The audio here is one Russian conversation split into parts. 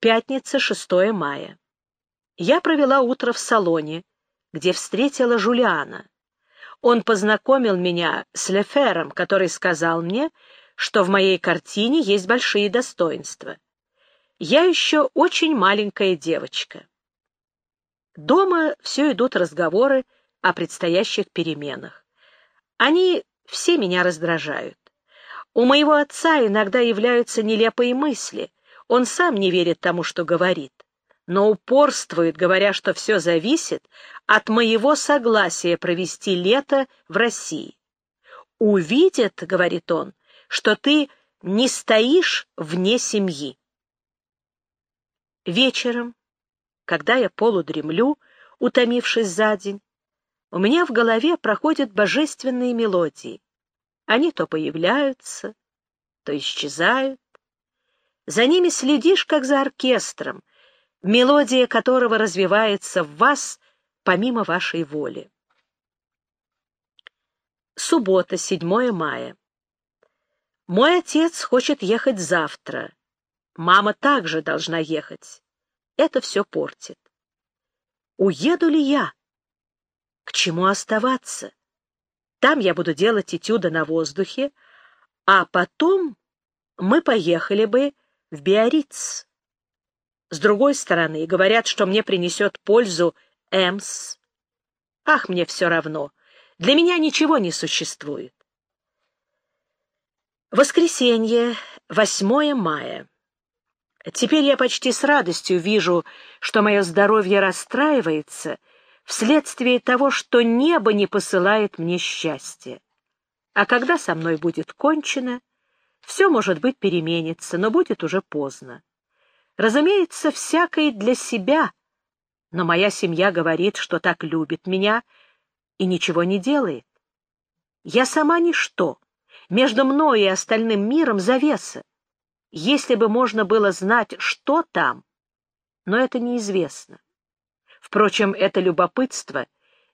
Пятница, 6 мая. Я провела утро в салоне, где встретила Жулиана. Он познакомил меня с Лефером, который сказал мне, что в моей картине есть большие достоинства. Я еще очень маленькая девочка. Дома все идут разговоры о предстоящих переменах. Они все меня раздражают. У моего отца иногда являются нелепые мысли. Он сам не верит тому, что говорит, но упорствует, говоря, что все зависит от моего согласия провести лето в России. «Увидят, — говорит он, — что ты не стоишь вне семьи». Вечером, когда я полудремлю, утомившись за день, у меня в голове проходят божественные мелодии. Они то появляются, то исчезают. За ними следишь, как за оркестром, мелодия которого развивается в вас помимо вашей воли. Суббота, 7 мая. Мой отец хочет ехать завтра. Мама также должна ехать. Это все портит. Уеду ли я? К чему оставаться? Там я буду делать этюды на воздухе, а потом мы поехали бы в Биориц. С другой стороны, говорят, что мне принесет пользу Эмс. Ах, мне все равно. Для меня ничего не существует. Воскресенье, 8 мая. Теперь я почти с радостью вижу, что мое здоровье расстраивается — вследствие того, что небо не посылает мне счастья. А когда со мной будет кончено, все, может быть, переменится, но будет уже поздно. Разумеется, всякое для себя, но моя семья говорит, что так любит меня и ничего не делает. Я сама ничто, между мной и остальным миром завеса. Если бы можно было знать, что там, но это неизвестно. Впрочем, это любопытство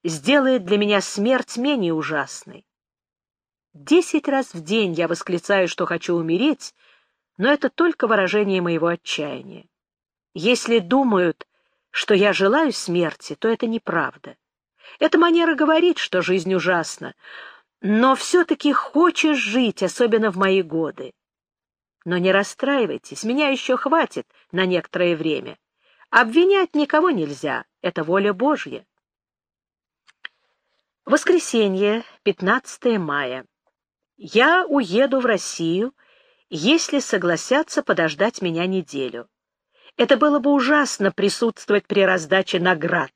сделает для меня смерть менее ужасной. Десять раз в день я восклицаю, что хочу умереть, но это только выражение моего отчаяния. Если думают, что я желаю смерти, то это неправда. Эта манера говорит, что жизнь ужасна, но все-таки хочешь жить, особенно в мои годы. Но не расстраивайтесь, меня еще хватит на некоторое время. Обвинять никого нельзя, это воля Божья. Воскресенье, 15 мая. Я уеду в Россию, если согласятся подождать меня неделю. Это было бы ужасно присутствовать при раздаче наград.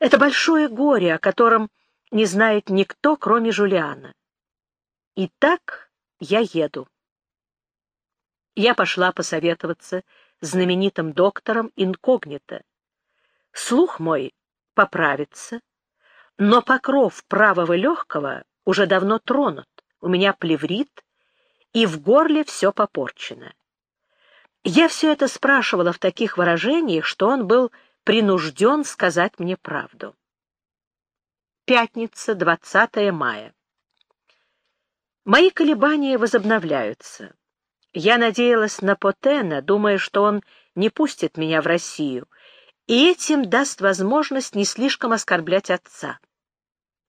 Это большое горе, о котором не знает никто, кроме Жулиана. Итак, я еду. Я пошла посоветоваться знаменитым доктором инкогнито. Слух мой поправится, но покров правого легкого уже давно тронут, у меня плеврит, и в горле все попорчено. Я все это спрашивала в таких выражениях, что он был принужден сказать мне правду. Пятница, 20 мая. Мои колебания возобновляются. Я надеялась на Потена, думая, что он не пустит меня в Россию, и этим даст возможность не слишком оскорблять отца.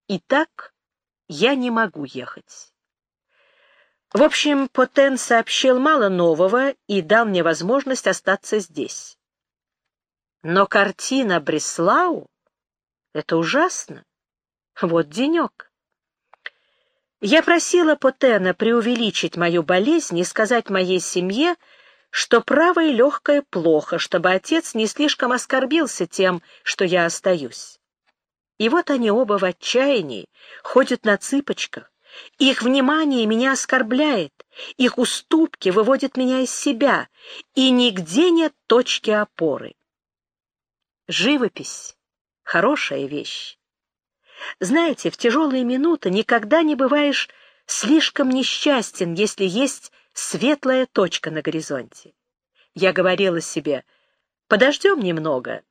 Итак, я не могу ехать. В общем, Потен сообщил мало нового и дал мне возможность остаться здесь. Но картина Бреслау — это ужасно. Вот денек. Я просила Потена преувеличить мою болезнь и сказать моей семье, что правое легкое плохо, чтобы отец не слишком оскорбился тем, что я остаюсь. И вот они оба в отчаянии, ходят на цыпочках. Их внимание меня оскорбляет, их уступки выводят меня из себя, и нигде нет точки опоры. Живопись — хорошая вещь. Знаете, в тяжелые минуты никогда не бываешь слишком несчастен, если есть светлая точка на горизонте. Я говорила себе, подождем немного,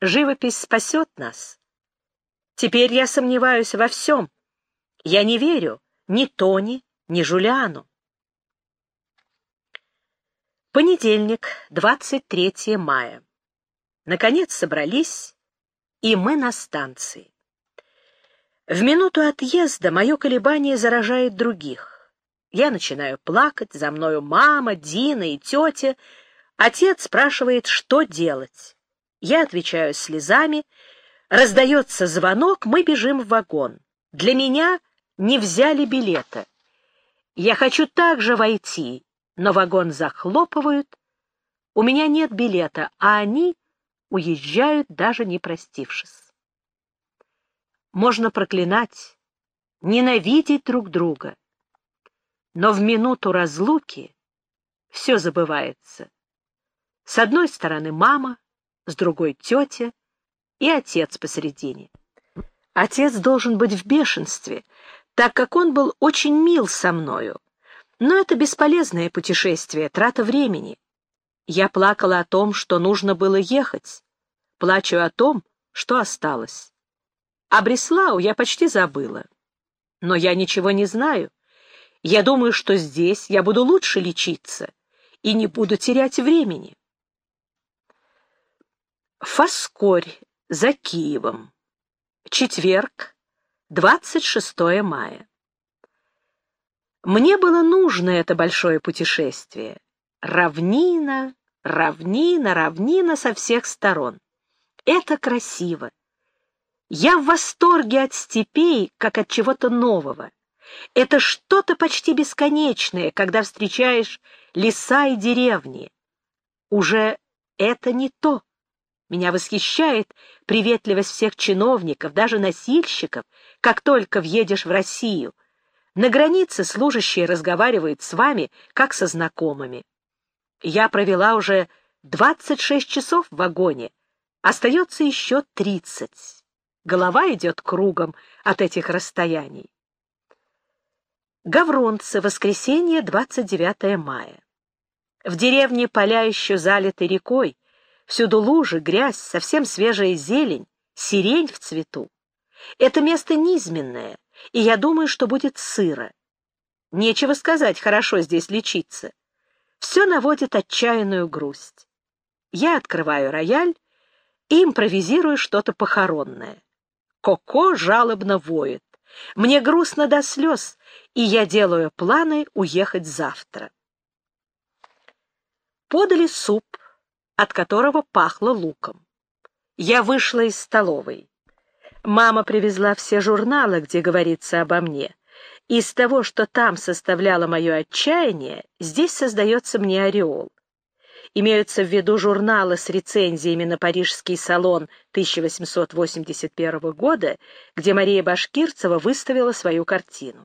живопись спасет нас. Теперь я сомневаюсь во всем. Я не верю ни Тони, ни Жулиану. Понедельник, 23 мая. Наконец собрались, и мы на станции. В минуту отъезда мое колебание заражает других. Я начинаю плакать, за мною мама, Дина и тетя. Отец спрашивает, что делать. Я отвечаю слезами. Раздается звонок, мы бежим в вагон. Для меня не взяли билета. Я хочу также войти, но вагон захлопывают. У меня нет билета, а они уезжают, даже не простившись. Можно проклинать, ненавидеть друг друга, но в минуту разлуки все забывается. С одной стороны мама, с другой тетя и отец посередине. Отец должен быть в бешенстве, так как он был очень мил со мною. Но это бесполезное путешествие, трата времени. Я плакала о том, что нужно было ехать. Плачу о том, что осталось. А Бреслау я почти забыла. Но я ничего не знаю. Я думаю, что здесь я буду лучше лечиться и не буду терять времени. Фаскорь за Киевом. Четверг, 26 мая. Мне было нужно это большое путешествие. Равнина, равнина, равнина со всех сторон. Это красиво. Я в восторге от степей, как от чего-то нового. Это что-то почти бесконечное, когда встречаешь леса и деревни. Уже это не то. Меня восхищает приветливость всех чиновников, даже носильщиков, как только въедешь в Россию. На границе служащие разговаривают с вами, как со знакомыми. Я провела уже 26 часов в вагоне, остается еще 30. Голова идет кругом от этих расстояний. Гавронцы, воскресенье, 29 мая. В деревне поля еще залиты рекой, Всюду лужи, грязь, совсем свежая зелень, сирень в цвету. Это место низменное, и я думаю, что будет сыро. Нечего сказать, хорошо здесь лечиться. Все наводит отчаянную грусть. Я открываю рояль и импровизирую что-то похоронное. Коко жалобно воет. Мне грустно до слез, и я делаю планы уехать завтра. Подали суп, от которого пахло луком. Я вышла из столовой. Мама привезла все журналы, где говорится обо мне. Из того, что там составляло мое отчаяние, здесь создается мне ореол. Имеются в виду журналы с рецензиями на Парижский салон 1881 года, где Мария Башкирцева выставила свою картину.